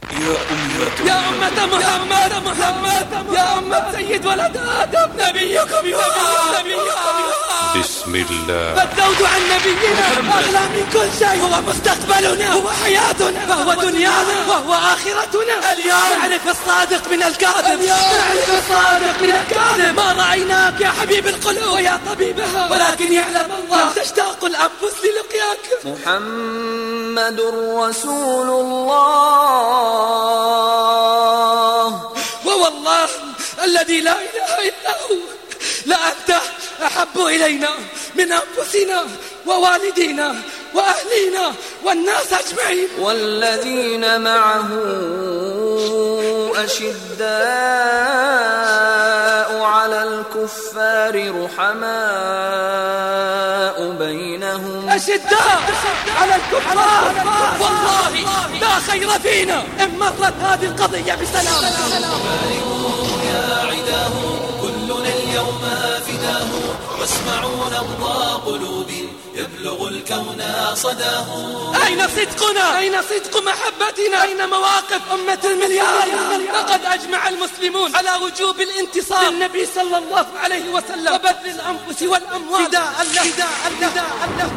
يا أمة يا أمة محمد محمد يا أمة سيد ولد آدم نبيكم يوم نبيكم بسم الله فالذود عن نبينا. أغلى من كل شيء. هو مستقبلنا. هو حياتنا. فهو دنيانا. وهو آخرتنا. اليوم. نعرف الصادق من الكاذب. نعرف الصادق من الكاذب. ما رأيناك يا حبيب القلوب ويا طبيبها ولكن يعلم الله. تشتاق الأنفس للقياك. محمد رسول الله. ووالله الذي لا إله إلا هو. لأنت أحب إلينا من أنفسنا ووالدينا وأهلينا والناس أجمعين. والذين معه أشداء على الكفار رحماء بينهم. أشداء على الكفار. والله لا خير فينا إن مرت هذه القضية بسلام. واسمعوا نبض قلوب يبلغ الكون صداه. أين صدقنا؟ أين صدق محبتنا؟ أين مواقف أمة المليار؟ لقد أجمع المسلمون على وجوب الانتصار للنبي صلى الله عليه وسلم. وبذل الأنفس والأموال. فداء له فداء له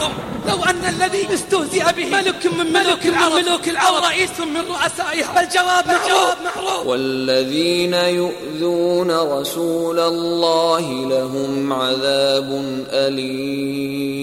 رأيكم لو أن الذي استهزئ به ملك من ملوك العرب ملوك العرب. رئيس من رؤسائها. فالجواب معروف. معروف. والذين يؤذون رسول الله لهم عذاب أليم.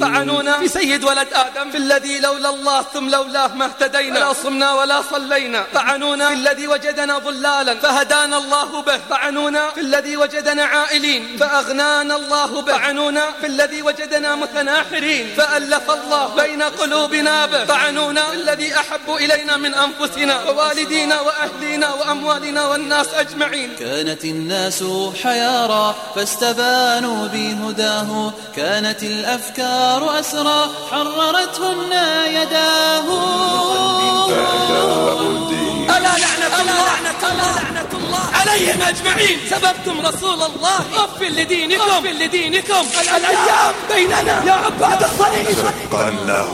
طعنونا في سيد ولد آدم. في الذي لولا الله ثم لولاه ما اهتدينا. لا صمنا ولا صلينا. طعنونا في الذي وجدنا ضلالا فهدانا الله به. طعنونا في الذي وجدنا عائلين. فأغنانا الله به. طعنونا في الذي وجدنا متناحرين. فألف الله بين قلوبنا به. طعنونا. في الذي أحب إلينا من أنفسنا ووالدينا وأهلينا وأموالنا والناس أجمعين. كانت الناس حيارى فاستبانوا بهداه. كانت الأفكار أسرى حررتهن يداه ألا لعنة الله. عليهم أجمعين. سببتم رسول الله. أف لدينكم. أف لدينكم. الأيام بيننا. يا عباد الصليب.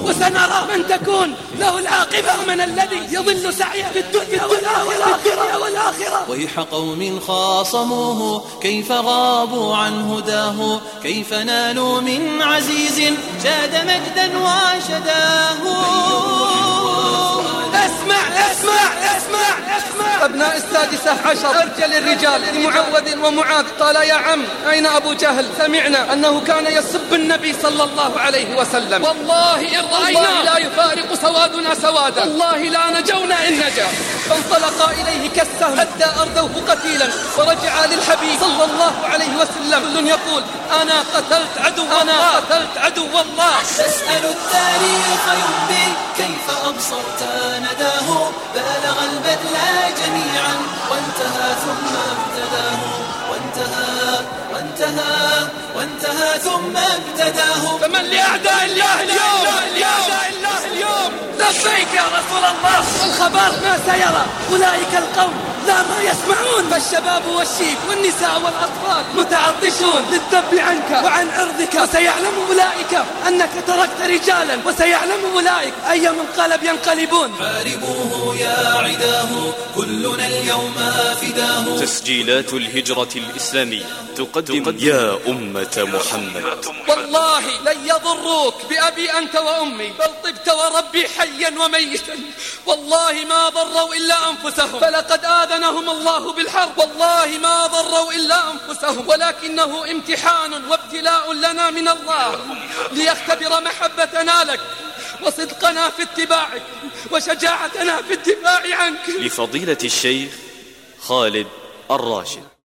وسنرى من تكون له العاقبة. من الذي يضل سعيه في الدنيا والآخرة. والآخرة. ويح قوم خاصموه. كيف غابوا عن هداه. كيف نالوا من عزيز جاد مجدا وشداه أبناء السادسة عشر أرجل الرجال لمعوذ ومعاذ. قال يا عم أين أبو جهل؟ سمعنا أنه كان يسب النبي صلى الله عليه وسلم. والله إن رأينا. لا يفارق سوادنا سوادا. والله لا نجونا إن نجا. فانطلقا إليه كالسهم حتى أردوه قتيلا ورجع للحبيب صلى الله عليه وسلم. كل يقول أنا قتلت عدو أنا قتلت عدو الله. تسأل التاريخ يمضي كيف أبصرت نداه بالغ البذل جميعا. وانتهى ثم ابتداه. وانتهى وانتهى وانتهى ثم ابتداه. فمن لأعداء الله اليوم. لبيك يا رسول الله. الخبر ما سيرى. أولئك القوم لا ما يسمعون. فالشباب والشيب والنساء والأطفال متعطشون. للذب عنك وعن عرضك وسيعلم أولئك أنك تركت رجالا. وسيعلم أولئك أي منقلب ينقلبون. حاربوه يا عداه. كلنا اليوم فداه. تسجيلات الهجرة الإسلامية تقدم. يا أمة محمد. والله لن يضروك بأبي أنت وأمي بل طبت وربي حيا وميتا. والله ما ضروا إلا أنفسهم. فلقد آذنهم الله بالحرب. والله ما ضروا إلا أنفسهم. ولكنه امتحان وابتلاء لنا من الله. ليختبر محبتنا لك وصدقنا في اتباعك وشجاعتنا في الدفاع عنك. لفضيلة الشيخ خالد الراشد.